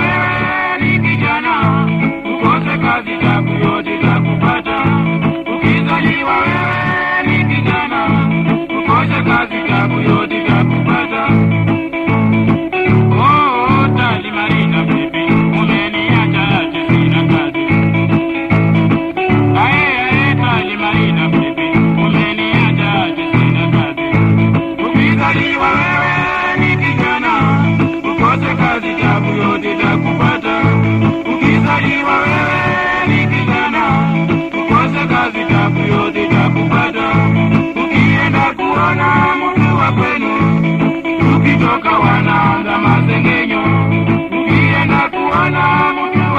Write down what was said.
wewe nikijana ukose kazi takuyote kutoka wanaanza masengenyo, pia na kuona mtu